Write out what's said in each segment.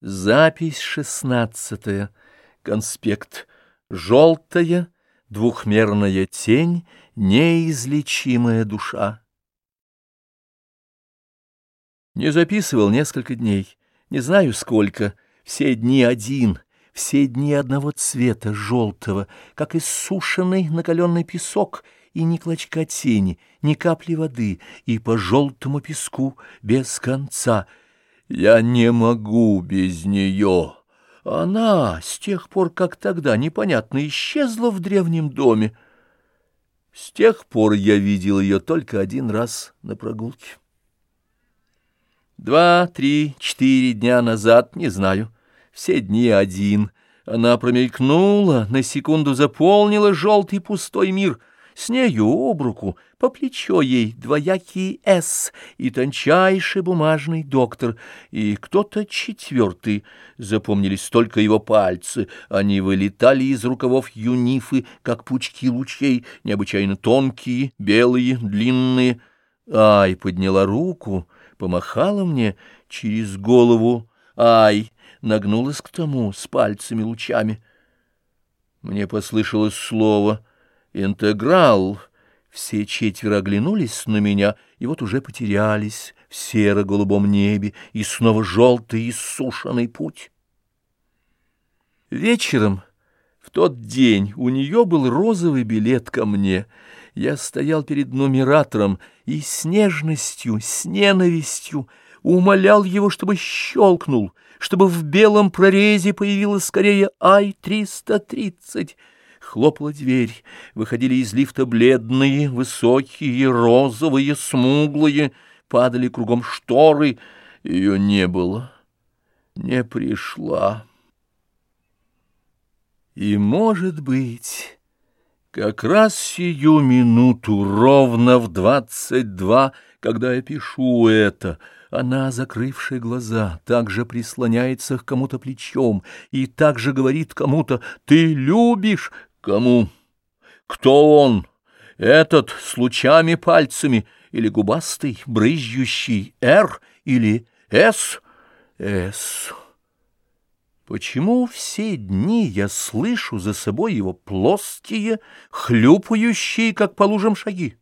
Запись шестнадцатая. Конспект. Желтая, двухмерная тень, неизлечимая душа. Не записывал несколько дней, не знаю сколько, все дни один, все дни одного цвета, желтого, как иссушенный накаленный песок, и ни клочка тени, ни капли воды, и по желтому песку без конца — я не могу без нее. Она с тех пор, как тогда непонятно исчезла в древнем доме. С тех пор я видел ее только один раз на прогулке. Два, три, четыре дня назад, не знаю, все дни один. Она промелькнула, на секунду заполнила желтый пустой мир — с нею об руку, по плечо ей двоякий «С» и тончайший бумажный доктор, и кто-то четвертый. Запомнились только его пальцы, они вылетали из рукавов юнифы, как пучки лучей, необычайно тонкие, белые, длинные. Ай подняла руку, помахала мне через голову. Ай нагнулась к тому с пальцами лучами. Мне послышалось слово — Интеграл. Все четверо оглянулись на меня, и вот уже потерялись в серо-голубом небе, и снова желтый и сушеный путь. Вечером, в тот день, у нее был розовый билет ко мне. Я стоял перед нумератором и с нежностью, с ненавистью умолял его, чтобы щелкнул, чтобы в белом прорезе появилась скорее Ай-330 — Хлопала дверь, выходили из лифта бледные, высокие, розовые, смуглые, падали кругом шторы. Ее не было, не пришла. И, может быть, как раз сию минуту, ровно в двадцать два, когда я пишу это, она, закрывшая глаза, также прислоняется к кому-то плечом и также говорит кому-то «Ты любишь?» Кому? Кто он? Этот с лучами пальцами или губастый, брызжущий «Р» или «С»? «С». Почему все дни я слышу за собой его плоские, хлюпающие, как по лужам шаги?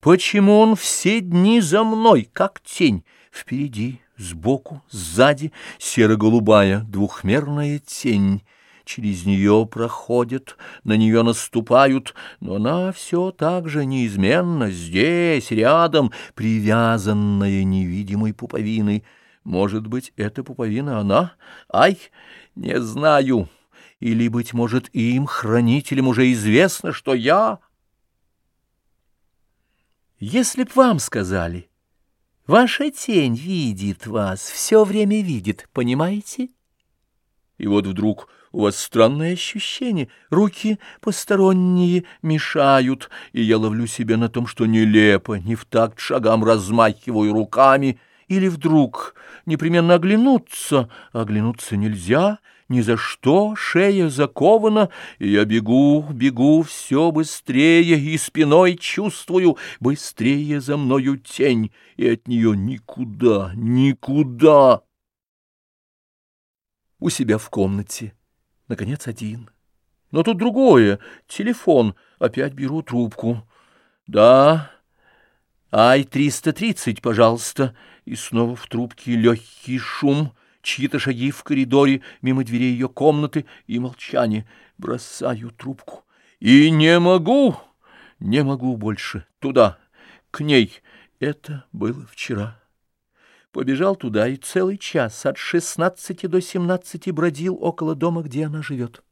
Почему он все дни за мной, как тень, впереди, сбоку, сзади, серо-голубая двухмерная тень, через нее проходят, на нее наступают, но она все так же неизменно здесь, рядом, привязанная невидимой пуповиной. Может быть, эта пуповина она? Ай, не знаю. Или, быть может, им, хранителям, уже известно, что я... Если б вам сказали, ваша тень видит вас, все время видит, понимаете? И вот вдруг у вас странное ощущение, руки посторонние мешают, и я ловлю себя на том, что нелепо, не в такт шагам размахиваю руками, или вдруг непременно оглянуться, оглянуться нельзя, ни за что, шея закована, и я бегу, бегу все быстрее, и спиной чувствую, быстрее за мною тень, и от нее никуда, никуда. У себя в комнате наконец, один. Но тут другое. Телефон. Опять беру трубку. Да. Ай-330, пожалуйста. И снова в трубке легкий шум, чьи-то шаги в коридоре, мимо дверей ее комнаты и молчание. Бросаю трубку. И не могу, не могу больше. Туда, к ней. Это было вчера. Побежал туда и целый час от шестнадцати до семнадцати бродил около дома, где она живет.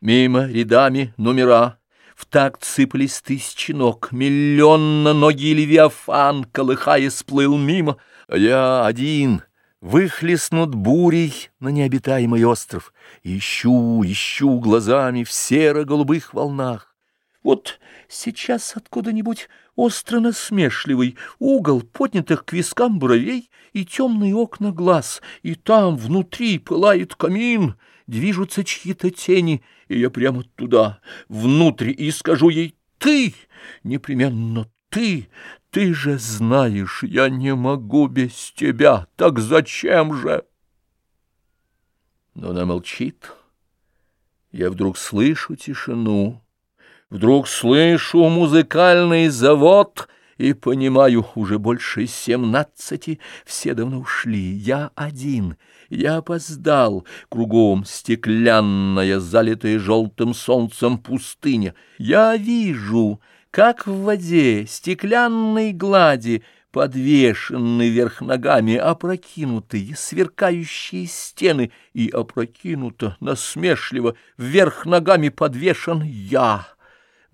Мимо рядами номера в такт сыпались тысячи ног, миллионно ноги Левиафан, колыхая, сплыл мимо, а я один выхлестнут бурей на необитаемый остров, ищу, ищу глазами в серо-голубых волнах. Вот сейчас откуда-нибудь остро насмешливый угол поднятых к вискам бровей и темные окна глаз, и там внутри пылает камин, движутся чьи-то тени, и я прямо туда, внутрь, и скажу ей «ты», непременно «ты», ты же знаешь, я не могу без тебя, так зачем же?» Но она молчит. Я вдруг слышу тишину. Вдруг слышу музыкальный завод и понимаю, уже больше семнадцати, все давно ушли, я один, я опоздал, кругом стеклянная, залитая желтым солнцем пустыня. Я вижу, как в воде стеклянной глади подвешены вверх ногами опрокинутые, сверкающие стены, и опрокинуто, насмешливо, вверх ногами подвешен я.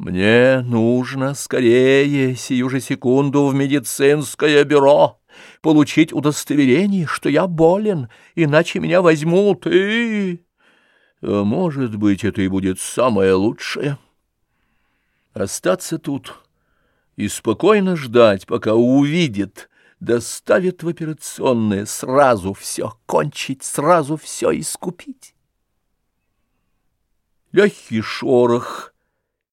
Мне нужно скорее, сию же секунду, в медицинское бюро получить удостоверение, что я болен, иначе меня возьмут, и... А может быть, это и будет самое лучшее. Остаться тут и спокойно ждать, пока увидит, доставит в операционное, сразу все кончить, сразу все искупить. Легкий шорох,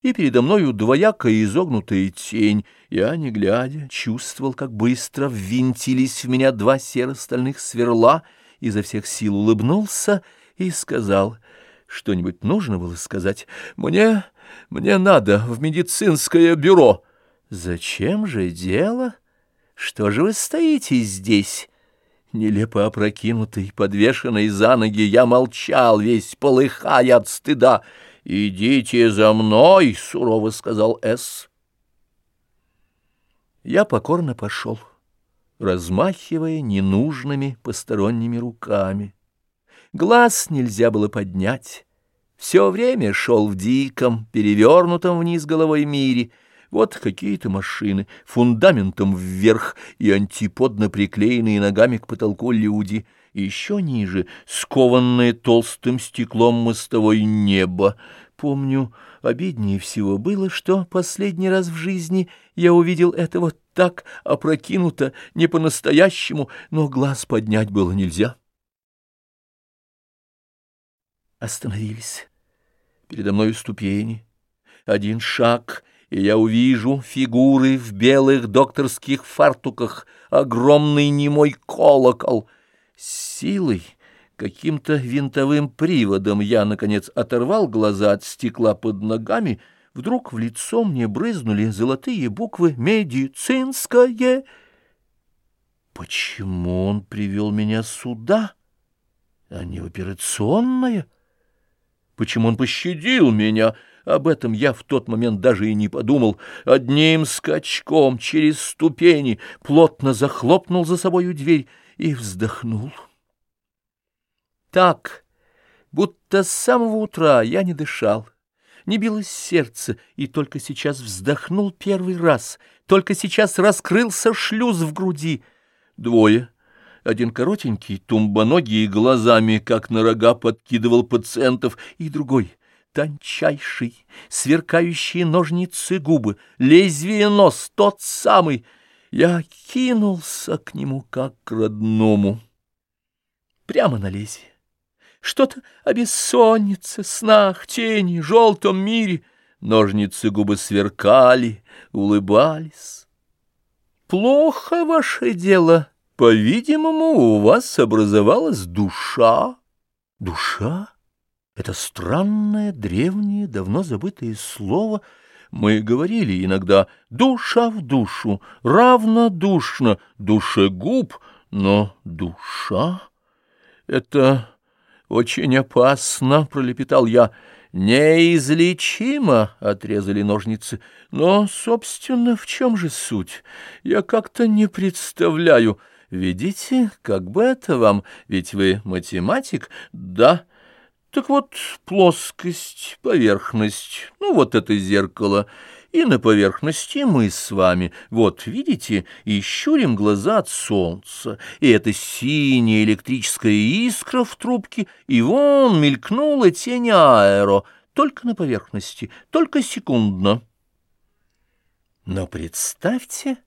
и передо мною двоякая изогнутая тень. Я, не глядя, чувствовал, как быстро ввинтились в меня два серо-стальных сверла, изо всех сил улыбнулся и сказал, что-нибудь нужно было сказать. «Мне, мне надо в медицинское бюро». «Зачем же дело? Что же вы стоите здесь?» Нелепо опрокинутый, подвешенный за ноги, я молчал, весь полыхая от стыда. «Идите за мной!» — сурово сказал С. Я покорно пошел, размахивая ненужными посторонними руками. Глаз нельзя было поднять. Все время шел в диком, перевернутом вниз головой мире — вот какие-то машины, фундаментом вверх и антиподно приклеенные ногами к потолку люди, еще ниже скованное толстым стеклом мостовой небо. Помню, обиднее всего было, что последний раз в жизни я увидел это вот так опрокинуто, не по-настоящему, но глаз поднять было нельзя. Остановились. Передо мной ступени. Один шаг — и я увижу фигуры в белых докторских фартуках, огромный немой колокол. Силой, каким-то винтовым приводом я, наконец, оторвал глаза от стекла под ногами, вдруг в лицо мне брызнули золотые буквы «Медицинское». Почему он привел меня сюда, а не в операционное? Почему он пощадил меня, — об этом я в тот момент даже и не подумал. Одним скачком через ступени плотно захлопнул за собою дверь и вздохнул. Так, будто с самого утра я не дышал, не билось сердце, и только сейчас вздохнул первый раз, только сейчас раскрылся шлюз в груди. Двое — один коротенький, тумбоногий, глазами, как на рога, подкидывал пациентов, и другой, тончайший, сверкающие ножницы губы, лезвие нос, тот самый. Я кинулся к нему как к родному. Прямо на лезвие. Что-то о бессоннице, снах, тени, желтом мире. Ножницы губы сверкали, улыбались. Плохо ваше дело. По-видимому, у вас образовалась душа. Душа? Это странное, древнее, давно забытое слово. Мы говорили иногда «душа в душу», «равнодушно», «душегуб», но «душа» — это очень опасно, — пролепетал я. «Неизлечимо!» — отрезали ножницы. «Но, собственно, в чем же суть? Я как-то не представляю. Видите, как бы это вам? Ведь вы математик?» «Да». Так вот, плоскость, поверхность, ну вот это зеркало, и на поверхности мы с вами, вот видите, и щурим глаза от солнца, и это синяя электрическая искра в трубке, и вон мелькнула тень аэро, только на поверхности, только секундно. Но представьте...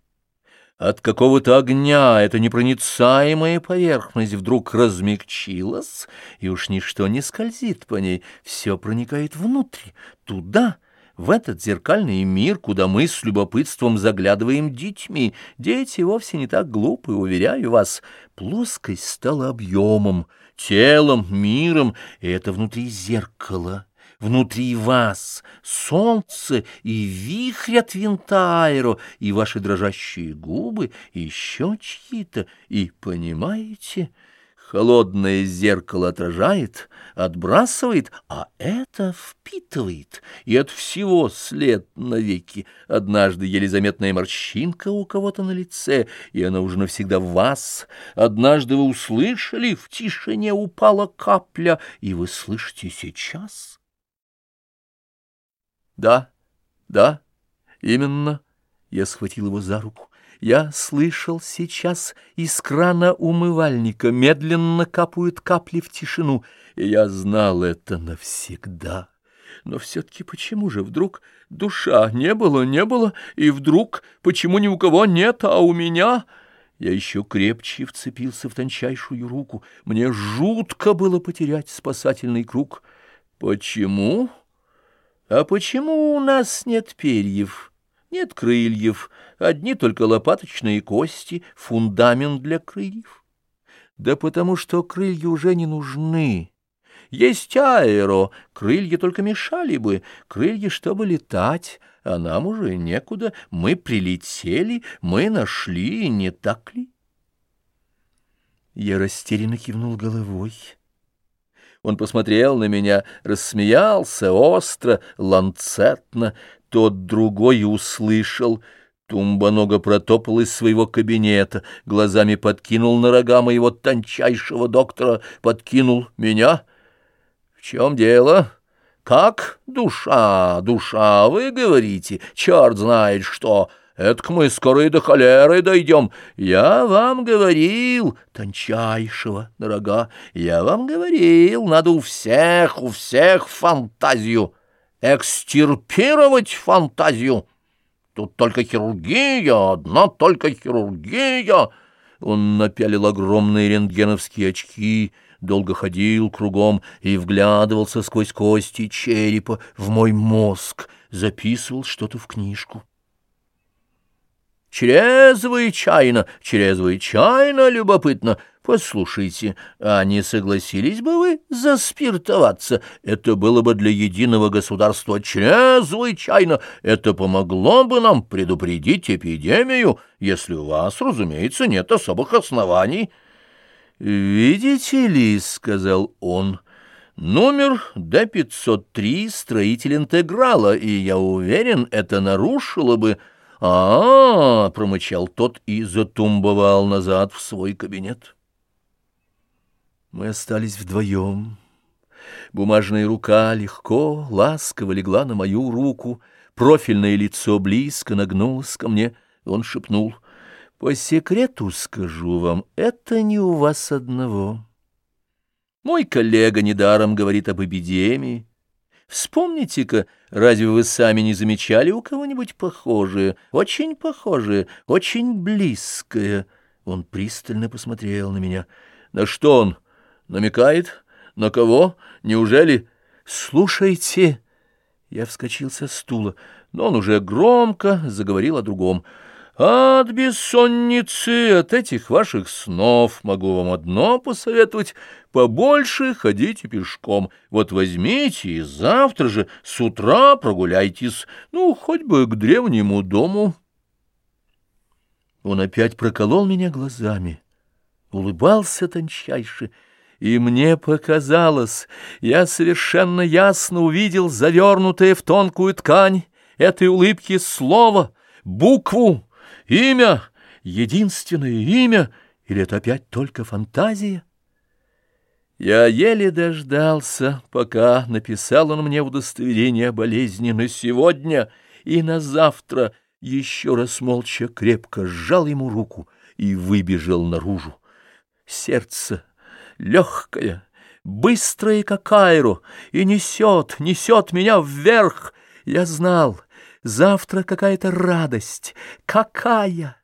От какого-то огня эта непроницаемая поверхность вдруг размягчилась, и уж ничто не скользит по ней, все проникает внутрь, туда, в этот зеркальный мир, куда мы с любопытством заглядываем детьми. Дети вовсе не так глупы, уверяю вас. Плоскость стала объемом, телом, миром, и это внутри зеркала. Внутри вас солнце и вихрь от винта аэро, и ваши дрожащие губы, и еще чьи-то, и, понимаете, холодное зеркало отражает, отбрасывает, а это впитывает, и от всего след навеки. Однажды еле заметная морщинка у кого-то на лице, и она уже навсегда в вас. Однажды вы услышали, в тишине упала капля, и вы слышите сейчас. Да, да, именно. Я схватил его за руку. Я слышал сейчас из крана умывальника медленно капают капли в тишину, и я знал это навсегда. Но все-таки почему же вдруг душа не было, не было, и вдруг почему ни у кого нет, а у меня... Я еще крепче вцепился в тончайшую руку. Мне жутко было потерять спасательный круг. Почему? А почему у нас нет перьев, нет крыльев, одни только лопаточные кости, фундамент для крыльев? Да потому что крылья уже не нужны. Есть аэро, крылья только мешали бы, крылья, чтобы летать, а нам уже некуда, мы прилетели, мы нашли, не так ли? Я растерянно кивнул головой. Он посмотрел на меня, рассмеялся остро, ланцетно. Тот другой услышал. Тумбонога протопал из своего кабинета, глазами подкинул на рога моего тончайшего доктора, подкинул меня. — В чем дело? — Как душа, душа, вы говорите, черт знает что... Этак мы скоро и до холеры дойдем. Я вам говорил, тончайшего, дорога, я вам говорил, надо у всех, у всех фантазию, экстирпировать фантазию. Тут только хирургия, одна только хирургия. Он напялил огромные рентгеновские очки, долго ходил кругом и вглядывался сквозь кости черепа в мой мозг, записывал что-то в книжку. Чрезвычайно, чрезвычайно любопытно. Послушайте, а не согласились бы вы заспиртоваться? Это было бы для единого государства чрезвычайно. Это помогло бы нам предупредить эпидемию, если у вас, разумеется, нет особых оснований. «Видите ли, — сказал он, — номер Д-503 строитель интеграла, и я уверен, это нарушило бы...» а, -а, -а промычал тот и затумбовал назад в свой кабинет. Мы остались вдвоем. Бумажная рука легко, ласково легла на мою руку, профильное лицо близко нагнулось ко мне. Он шепнул, «По секрету скажу вам, это не у вас одного. Мой коллега недаром говорит об эпидемии». Вспомните-ка, разве вы сами не замечали у кого-нибудь похожее, очень похожее, очень близкое? Он пристально посмотрел на меня. На что он намекает? На кого? Неужели? Слушайте! Я вскочил со стула, но он уже громко заговорил о другом. От бессонницы, от этих ваших снов могу вам одно посоветовать — побольше ходите пешком. Вот возьмите и завтра же с утра прогуляйтесь, ну, хоть бы к древнему дому. Он опять проколол меня глазами, улыбался тончайше, и мне показалось, я совершенно ясно увидел завернутое в тонкую ткань этой улыбки слово, букву, имя, единственное имя, или это опять только фантазия? Я еле дождался, пока написал он мне удостоверение о болезни на сегодня и на завтра, еще раз молча крепко сжал ему руку и выбежал наружу. Сердце легкое, быстрое, как аэро, и несет, несет меня вверх. Я знал, завтра какая-то радость. Какая!